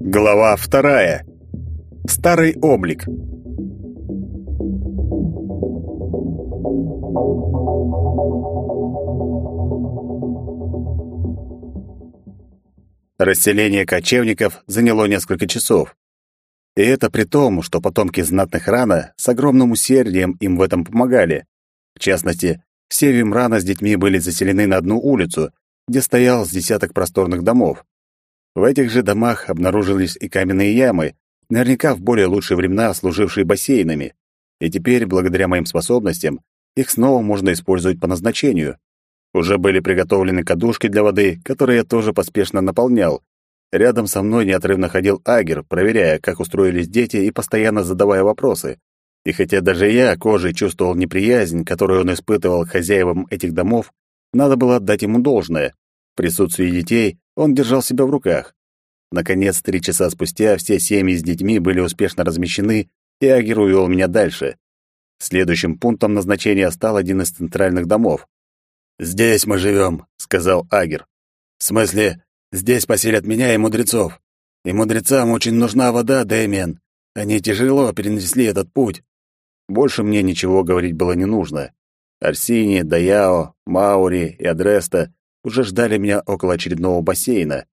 Глава вторая. Старый облик. Расселение кочевников заняло несколько часов. И это при том, что потомки знатных рана с огромным усердием им в этом помогали. В частности, все Вимрана с детьми были заселены на одну улицу, где стоял с десяток просторных домов. В этих же домах обнаружились и каменные ямы, наверняка в более лучшие времена служившие бассейнами. И теперь, благодаря моим способностям, их снова можно использовать по назначению. Уже были приготовлены кадушки для воды, которые я тоже поспешно наполнял. Рядом со мной неотрывно ходил Агер, проверяя, как устроились дети и постоянно задавая вопросы. И хотя даже я кожей чувствовал неприязнь, которую он испытывал к хозяевам этих домов, надо было отдать ему должное. В присутствии детей он держал себя в руках. Наконец, три часа спустя все семьи с детьми были успешно размещены, и Агер увел меня дальше. Следующим пунктом назначения стал один из центральных домов. «Здесь мы живем», — сказал Агер. «В смысле, здесь поселят меня и мудрецов. И мудрецам очень нужна вода, Дэмиан. Они тяжело перенесли этот путь». Больше мне ничего говорить было не нужно. Арсини, Даяо, Маури и Адреста уже ждали меня около очередного бассейна.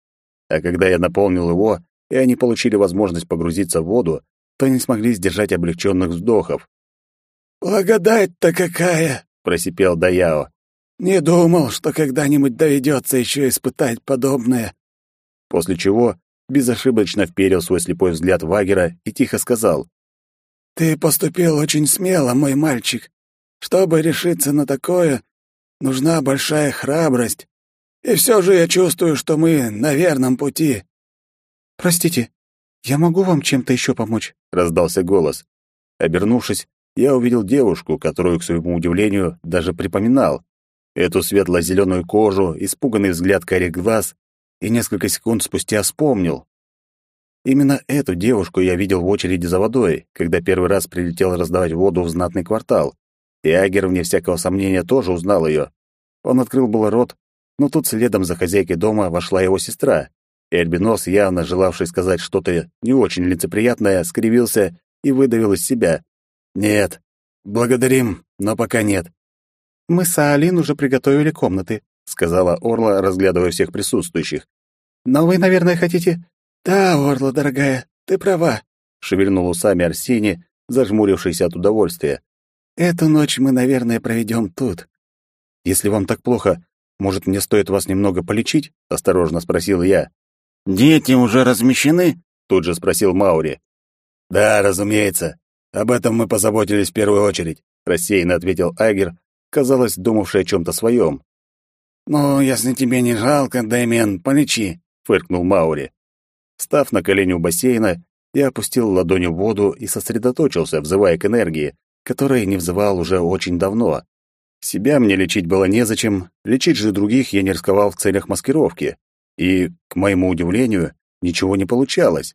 А когда я наполнил его, и они получили возможность погрузиться в воду, то не смогли сдержать облегченных вздохов. «Благодать-то какая!» — просипел Даяо. Не думал, что когда-нибудь доведется еще испытать подобное. После чего безошибочно вперил свой слепой взгляд в Агера и тихо сказал. «Ты поступил очень смело, мой мальчик. Чтобы решиться на такое, нужна большая храбрость. И все же я чувствую, что мы на верном пути». «Простите, я могу вам чем-то еще помочь?» — раздался голос. Обернувшись, я увидел девушку, которую, к своему удивлению, даже припоминал. Эту светло-зеленую кожу, испуганный взгляд карих глаз, и несколько секунд спустя вспомнил. Именно эту девушку я видел в очереди за водой, когда первый раз прилетел раздавать воду в знатный квартал. И Агер, вне всякого сомнения, тоже узнал ее. Он открыл было рот, но тут следом за хозяйкой дома вошла его сестра, и Альбинос, явно желавший сказать что-то не очень лицеприятное, скривился и выдавил из себя. «Нет, благодарим, но пока нет. «Мы с Аалин уже приготовили комнаты», — сказала Орла, разглядывая всех присутствующих. «Но вы, наверное, хотите...» «Да, Орла, дорогая, ты права», — шевельнул усами Арсений, зажмурившийся от удовольствия. «Эту ночь мы, наверное, проведем тут». «Если вам так плохо, может, мне стоит вас немного полечить?» — осторожно спросил я. «Дети уже размещены?» — тут же спросил Маури. «Да, разумеется. Об этом мы позаботились в первую очередь», — рассеянно ответил Айгер, казалось, думавший о чем-то своем. «Ну, если тебе не жалко, Дэмиан, полечи», — фыркнул Маури. Став на колени у бассейна, я опустил ладонь в воду и сосредоточился, взывая к энергии, которой не взывал уже очень давно. Себя мне лечить было незачем, лечить же других я не рисковал в целях маскировки. И, к моему удивлению, ничего не получалось.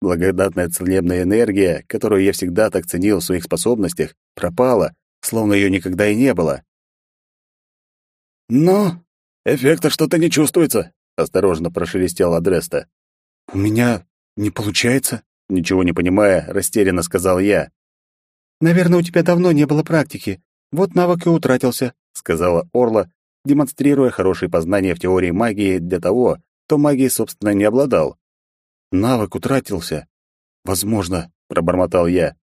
Благодатная целебная энергия, которую я всегда так ценил в своих способностях, пропала, словно ее никогда и не было. «Ну, эффекта что-то не чувствуется», — осторожно прошелестел Адреста. «У меня не получается», — ничего не понимая, растерянно сказал я. «Наверное, у тебя давно не было практики. Вот навык и утратился», — сказала Орла, демонстрируя хорошие познания в теории магии для того, кто магией, собственно, не обладал. «Навык утратился. Возможно», — пробормотал я.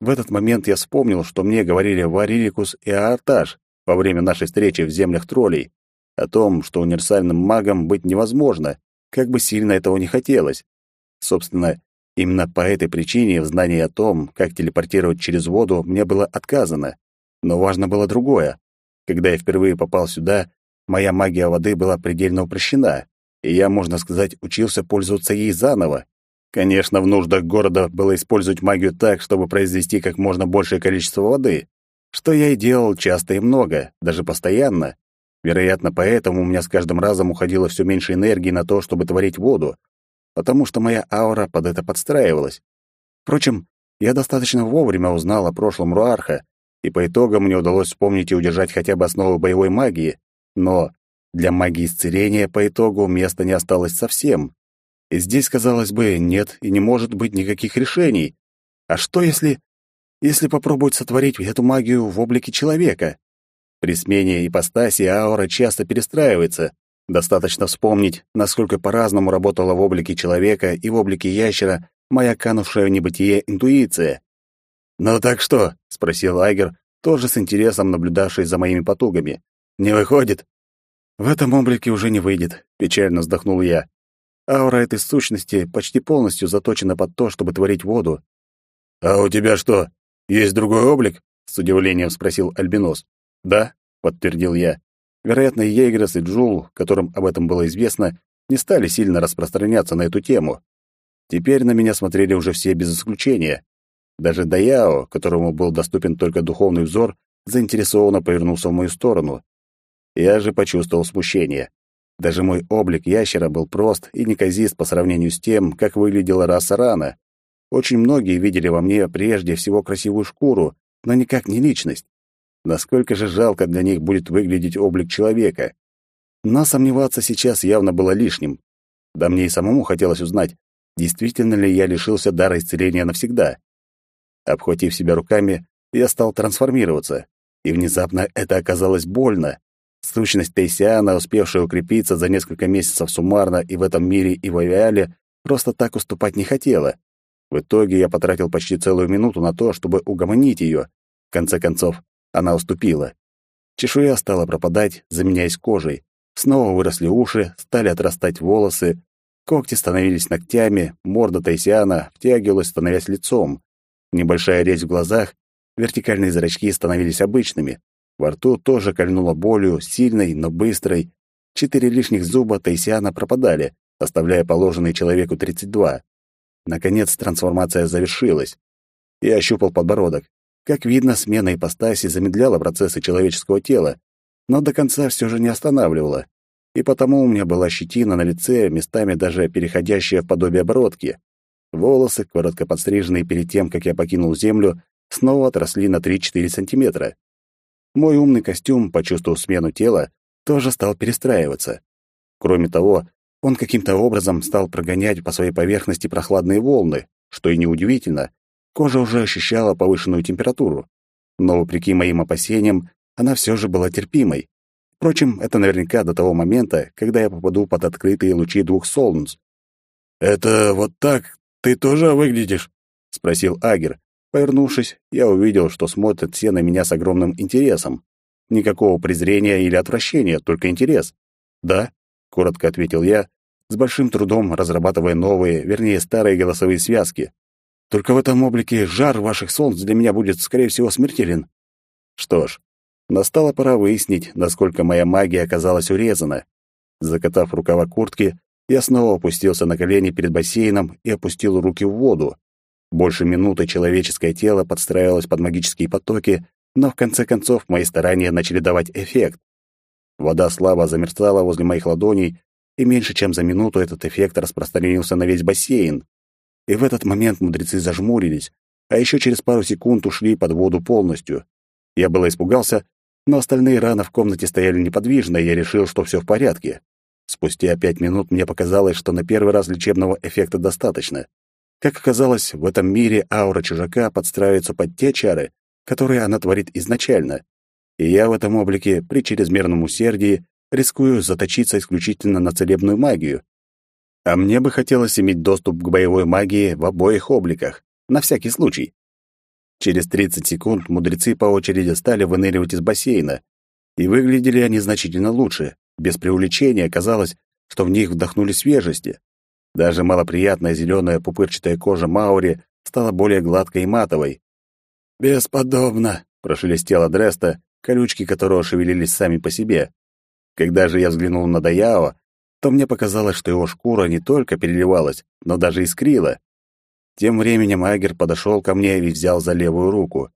В этот момент я вспомнил, что мне говорили Вариликус и Аарташ во время нашей встречи в землях троллей, о том, что универсальным магом быть невозможно, как бы сильно этого не хотелось. Собственно, именно по этой причине в знании о том, как телепортировать через воду, мне было отказано. Но важно было другое. Когда я впервые попал сюда, моя магия воды была предельно упрощена, и я, можно сказать, учился пользоваться ей заново. Конечно, в нуждах города было использовать магию так, чтобы произвести как можно большее количество воды, что я и делал часто и много, даже постоянно. Вероятно, поэтому у меня с каждым разом уходило все меньше энергии на то, чтобы творить воду, потому что моя аура под это подстраивалась. Впрочем, я достаточно вовремя узнал о прошлом Руарха и по итогам мне удалось вспомнить и удержать хотя бы основы боевой магии, но для магии исцеления по итогу места не осталось совсем. Здесь, казалось бы, нет и не может быть никаких решений. А что если... если попробовать сотворить эту магию в облике человека? При смене ипостаси аура часто перестраивается. Достаточно вспомнить, насколько по-разному работала в облике человека и в облике ящера моя канувшая в небытие интуиция. «Ну так что?» — спросил Айгер, тоже с интересом наблюдавший за моими потугами. «Не выходит?» «В этом облике уже не выйдет», — печально вздохнул я. «Аура этой сущности почти полностью заточена под то, чтобы творить воду». «А у тебя что, есть другой облик?» — с удивлением спросил Альбинос. «Да», — подтвердил я. Вероятно, Ейгрес, и Джул, которым об этом было известно, не стали сильно распространяться на эту тему. Теперь на меня смотрели уже все без исключения. Даже Даяо, которому был доступен только духовный взор, заинтересованно повернулся в мою сторону. Я же почувствовал смущение. Даже мой облик ящера был прост и неказист по сравнению с тем, как выглядела раса рана. Очень многие видели во мне прежде всего красивую шкуру, но никак не личность. Насколько же жалко для них будет выглядеть облик человека. Но сомневаться сейчас явно было лишним. Да мне и самому хотелось узнать, действительно ли я лишился дара исцеления навсегда. Обхватив себя руками, я стал трансформироваться, и внезапно это оказалось больно. Сущность Тейсиана, успевшая укрепиться за несколько месяцев суммарно и в этом мире, и в Авиале, просто так уступать не хотела. В итоге я потратил почти целую минуту на то, чтобы угомонить ее. В конце концов, она уступила. Чешуя стала пропадать, заменяясь кожей. Снова выросли уши, стали отрастать волосы. Когти становились ногтями, морда Тайсиана втягивалась, становясь лицом. Небольшая резь в глазах, вертикальные зрачки становились обычными. Во рту тоже кольнуло болью, сильной, но быстрой. Четыре лишних зуба Тайсиана пропадали, оставляя положенный человеку 32. Наконец трансформация завершилась. Я ощупал подбородок. Как видно, смена ипостаси замедляла процессы человеческого тела, но до конца все же не останавливала. И потому у меня была щетина на лице, местами даже переходящая в подобие бородки. Волосы, коротко подстриженные перед тем, как я покинул землю, снова отросли на 3-4 сантиметра. Мой умный костюм, почувствовав смену тела, тоже стал перестраиваться. Кроме того, он каким-то образом стал прогонять по своей поверхности прохладные волны, что и неудивительно, Кожа уже ощущала повышенную температуру, но, вопреки моим опасениям, она все же была терпимой. Впрочем, это наверняка до того момента, когда я попаду под открытые лучи двух солнц. «Это вот так ты тоже выглядишь?» — спросил Агер. Повернувшись, я увидел, что смотрят все на меня с огромным интересом. Никакого презрения или отвращения, только интерес. «Да», — коротко ответил я, с большим трудом разрабатывая новые, вернее, старые голосовые связки. Только в этом облике жар ваших солнц для меня будет, скорее всего, смертелен. Что ж, настала пора выяснить, насколько моя магия оказалась урезана. Закатав рукава куртки, я снова опустился на колени перед бассейном и опустил руки в воду. Больше минуты человеческое тело подстраивалось под магические потоки, но в конце концов мои старания начали давать эффект. Вода слабо замерцала возле моих ладоней, и меньше чем за минуту этот эффект распространился на весь бассейн. И в этот момент мудрецы зажмурились, а еще через пару секунд ушли под воду полностью. Я было испугался, но остальные раны в комнате стояли неподвижно, и я решил, что все в порядке. Спустя пять минут мне показалось, что на первый раз лечебного эффекта достаточно. Как оказалось, в этом мире аура чужака подстраивается под те чары, которые она творит изначально. И я в этом облике, при чрезмерном усердии, рискую заточиться исключительно на целебную магию. А мне бы хотелось иметь доступ к боевой магии в обоих обликах, на всякий случай. Через 30 секунд мудрецы по очереди стали выныривать из бассейна, и выглядели они значительно лучше. Без преувеличения казалось, что в них вдохнули свежести. Даже малоприятная зеленая пупырчатая кожа Маури стала более гладкой и матовой. «Бесподобно!» — прошелестела Дреста, колючки которого шевелились сами по себе. Когда же я взглянул на Даяо, то мне показалось, что его шкура не только переливалась, но даже искрила. Тем временем Агер подошел ко мне и взял за левую руку.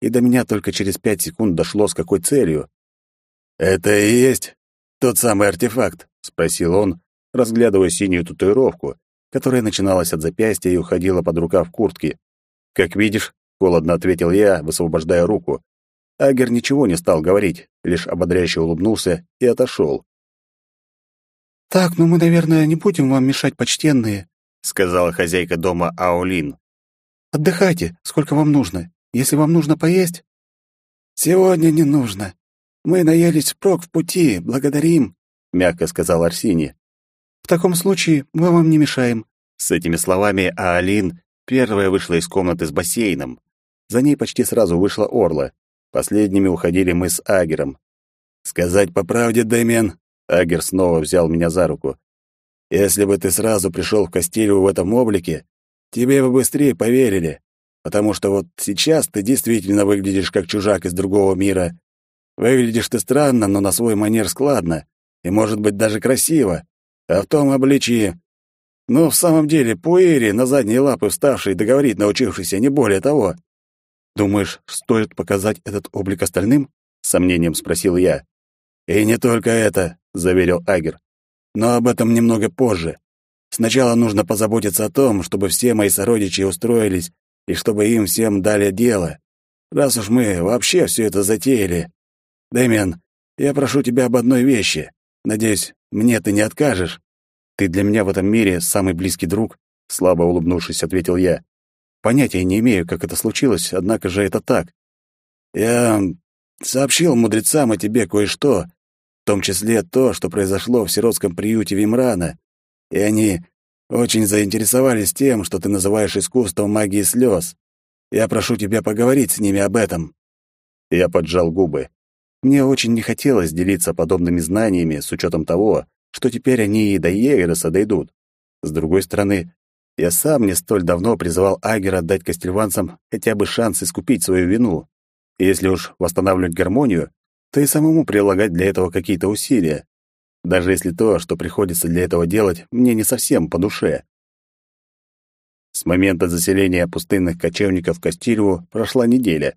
И до меня только через пять секунд дошло, с какой целью. «Это и есть тот самый артефакт?» — спросил он, разглядывая синюю татуировку, которая начиналась от запястья и уходила под рукав куртки. «Как видишь», — холодно ответил я, высвобождая руку, Агер ничего не стал говорить, лишь ободряюще улыбнулся и отошел. «Так, ну мы, наверное, не будем вам мешать, почтенные», — сказала хозяйка дома Аолин. «Отдыхайте, сколько вам нужно. Если вам нужно поесть...» «Сегодня не нужно. Мы наелись впрок в пути, благодарим», — мягко сказал Арсений. «В таком случае мы вам не мешаем». С этими словами Аолин первая вышла из комнаты с бассейном. За ней почти сразу вышла Орла. Последними уходили мы с Агером. «Сказать по правде, Дэмиан», — Агер снова взял меня за руку. «Если бы ты сразу пришел в Кастилью в этом облике, тебе бы быстрее поверили, потому что вот сейчас ты действительно выглядишь как чужак из другого мира. Выглядишь ты странно, но на свой манер складно, и, может быть, даже красиво. А в том обличии... Ну, в самом деле, Пуэри, на задние лапы вставший, договорить научившийся, не более того. «Думаешь, стоит показать этот облик остальным?» — с сомнением спросил я. «И не только это», — заверил Агер. «Но об этом немного позже. Сначала нужно позаботиться о том, чтобы все мои сородичи устроились и чтобы им всем дали дело. Раз уж мы вообще все это затеяли. Дэмиан, я прошу тебя об одной вещи. Надеюсь, мне ты не откажешь». «Ты для меня в этом мире самый близкий друг», — слабо улыбнувшись, ответил я. Понятия не имею, как это случилось, однако же это так. Я сообщил мудрецам о тебе кое-что, в том числе то, что произошло в сиротском приюте Вимрана, и они очень заинтересовались тем, что ты называешь искусством магии слез. Я прошу тебя поговорить с ними об этом». Я поджал губы. Мне очень не хотелось делиться подобными знаниями с учетом того, что теперь они и до Егереса дойдут. С другой стороны, я сам не столь давно призывал Агера дать костельванцам хотя бы шанс искупить свою вину. И если уж восстанавливать гармонию, то и самому прилагать для этого какие-то усилия. Даже если то, что приходится для этого делать, мне не совсем по душе. С момента заселения пустынных кочевников в Кастильеву прошла неделя.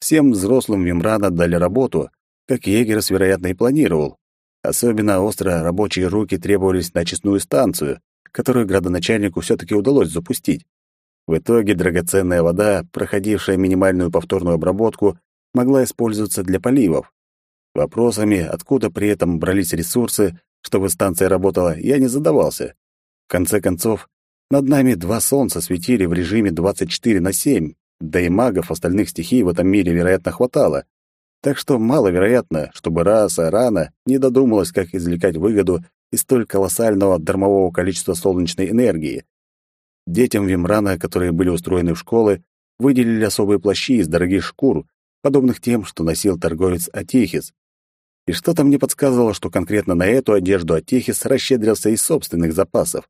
Всем взрослым Вимрана дали работу, как Егерс, вероятно, и планировал. Особенно остро рабочие руки требовались на очистную станцию, которую градоначальнику все-таки удалось запустить. В итоге драгоценная вода, проходившая минимальную повторную обработку, могла использоваться для поливов. Вопросами, откуда при этом брались ресурсы, чтобы станция работала, я не задавался. В конце концов, над нами два солнца светили в режиме 24 на 7, да и магов остальных стихий в этом мире, вероятно, хватало. Так что маловероятно, чтобы раса рано не додумалась, как извлекать выгоду и столь колоссального дармового количества солнечной энергии. Детям Вимрана, которые были устроены в школы, выделили особые плащи из дорогих шкур, подобных тем, что носил торговец Атихис. И что-то мне подсказывало, что конкретно на эту одежду Атихис расщедрился из собственных запасов.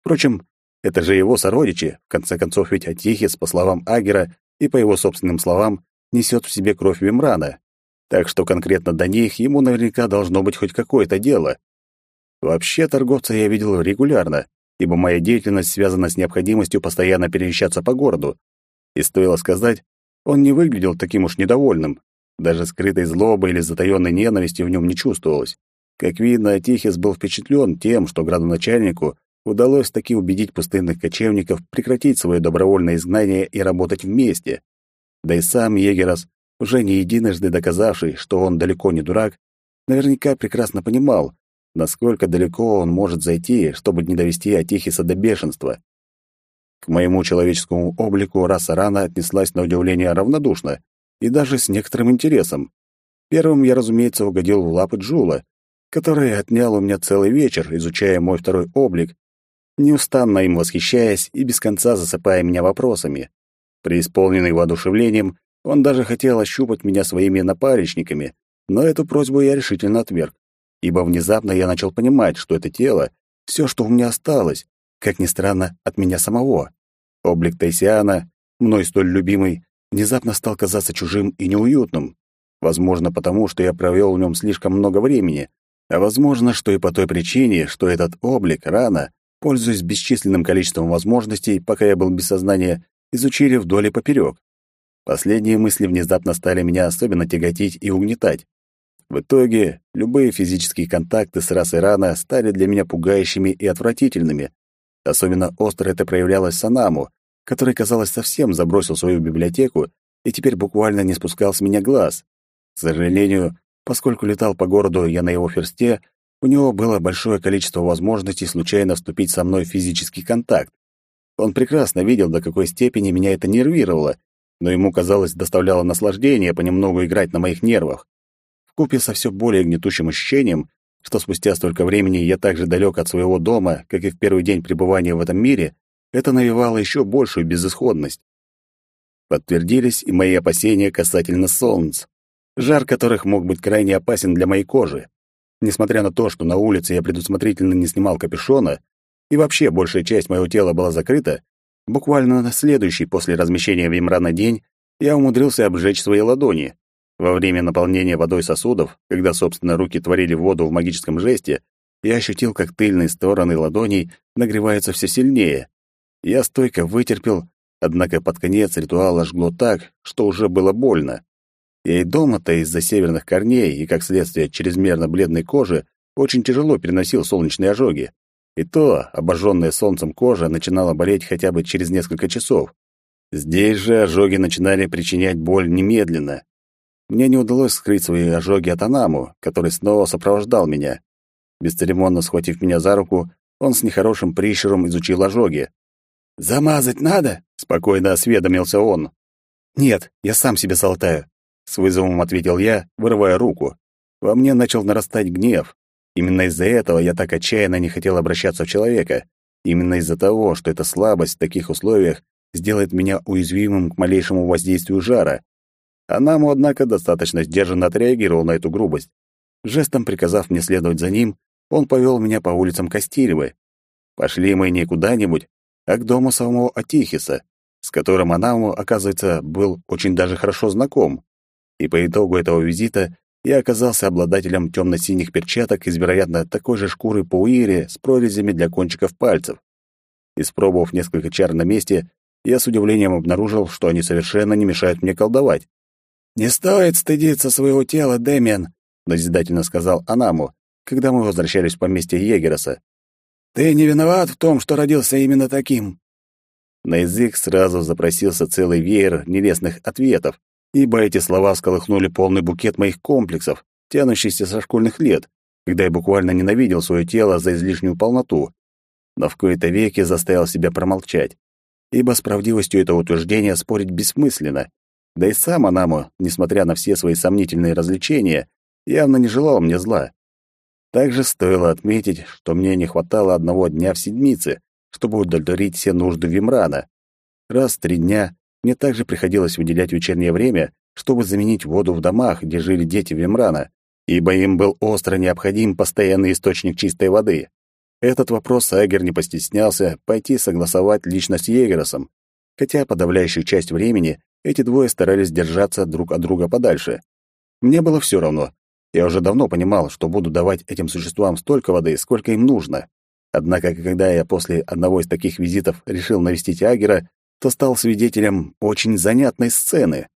Впрочем, это же его сородичи, в конце концов ведь Атихис, по словам Агера и по его собственным словам, несет в себе кровь Вимрана. Так что конкретно до них ему наверняка должно быть хоть какое-то дело. Вообще торговца я видел регулярно, ибо моя деятельность связана с необходимостью постоянно перемещаться по городу. И стоило сказать, он не выглядел таким уж недовольным. Даже скрытой злобы или затаённой ненависти в нем не чувствовалось. Как видно, Тихис был впечатлен тем, что градоначальнику удалось таки убедить пустынных кочевников прекратить свое добровольное изгнание и работать вместе. Да и сам Егерас, уже не единожды доказавший, что он далеко не дурак, наверняка прекрасно понимал, насколько далеко он может зайти, чтобы не довести Атихиса до бешенства. К моему человеческому облику раса рана отнеслась на удивление равнодушно и даже с некоторым интересом. Первым я, разумеется, угодил в лапы Джула, который отнял у меня целый вечер, изучая мой второй облик, неустанно им восхищаясь и без конца засыпая меня вопросами. Преисполненный воодушевлением, он даже хотел ощупать меня своими напаречниками, но эту просьбу я решительно отверг ибо внезапно я начал понимать, что это тело — все, что у меня осталось, как ни странно, от меня самого. Облик Тайсиана, мной столь любимый, внезапно стал казаться чужим и неуютным. Возможно, потому что я провел в нем слишком много времени, а возможно, что и по той причине, что этот облик рано, пользуясь бесчисленным количеством возможностей, пока я был без сознания, изучили вдоль и поперек. Последние мысли внезапно стали меня особенно тяготить и угнетать. В итоге, любые физические контакты с расой рана стали для меня пугающими и отвратительными. Особенно остро это проявлялось с Анаму, который, казалось, совсем забросил свою библиотеку и теперь буквально не спускал с меня глаз. К сожалению, поскольку летал по городу я на его ферсте, у него было большое количество возможностей случайно вступить со мной в физический контакт. Он прекрасно видел, до какой степени меня это нервировало, но ему, казалось, доставляло наслаждение понемногу играть на моих нервах. Вкупе со все более гнетущим ощущением, что спустя столько времени я так же далек от своего дома, как и в первый день пребывания в этом мире, это навевало еще большую безысходность. Подтвердились и мои опасения касательно солнц, жар которых мог быть крайне опасен для моей кожи. Несмотря на то, что на улице я предусмотрительно не снимал капюшона, и вообще большая часть моего тела была закрыта, буквально на следующий после размещения Вимрана день я умудрился обжечь свои ладони. Во время наполнения водой сосудов, когда, собственно, руки творили воду в магическом жесте, я ощутил, как тыльные стороны ладоней нагреваются все сильнее. Я стойко вытерпел, однако под конец ритуала жгло так, что уже было больно. Я и дома-то из-за северных корней и, как следствие, чрезмерно бледной кожи очень тяжело переносил солнечные ожоги. И то обожженная солнцем кожа начинала болеть хотя бы через несколько часов. Здесь же ожоги начинали причинять боль немедленно. Мне не удалось скрыть свои ожоги от Анаму, который снова сопровождал меня. Бесцеремонно схватив меня за руку, он с нехорошим прищуром изучил ожоги. «Замазать надо?» — спокойно осведомился он. «Нет, я сам себе солтаю», — с вызовом ответил я, вырывая руку. Во мне начал нарастать гнев. Именно из-за этого я так отчаянно не хотел обращаться в человека. Именно из-за того, что эта слабость в таких условиях сделает меня уязвимым к малейшему воздействию жара. Анаму, однако, достаточно сдержанно отреагировал на эту грубость. Жестом приказав мне следовать за ним, он повел меня по улицам Костилевы. Пошли мы не куда-нибудь, а к дому самого Атихиса, с которым Анаму, оказывается, был очень даже хорошо знаком. И по итогу этого визита я оказался обладателем темно-синих перчаток из, вероятно, такой же шкуры пауири с прорезями для кончиков пальцев. Испробовав несколько чар на месте, я с удивлением обнаружил, что они совершенно не мешают мне колдовать. «Не стоит стыдиться своего тела, Дэмиан», — назидательно сказал Анаму, когда мы возвращались в поместье Егероса. Ты не виноват в том, что родился именно таким. На язык сразу запросился целый веер нелестных ответов, ибо эти слова всколыхнули полный букет моих комплексов, тянущийся со школьных лет, когда я буквально ненавидел свое тело за излишнюю полноту. Но в кои-то веки заставил себя промолчать, ибо с правдивостью этого утверждения спорить бессмысленно. Да и сам Анаму, несмотря на все свои сомнительные развлечения, явно не желал мне зла. Также стоило отметить, что мне не хватало одного дня в седмице, чтобы удовлетворить все нужды Вимрана. Раз в три дня мне также приходилось выделять вечернее время, чтобы заменить воду в домах, где жили дети Вимрана, ибо им был остро необходим постоянный источник чистой воды. Этот вопрос Агер не постеснялся пойти согласовать лично с Егеросом, хотя подавляющую часть времени эти двое старались держаться друг от друга подальше. Мне было все равно, я уже давно понимал, что буду давать этим существам столько воды, сколько им нужно. Однако, когда я после одного из таких визитов решил навестить Агера, то стал свидетелем очень занятной сцены.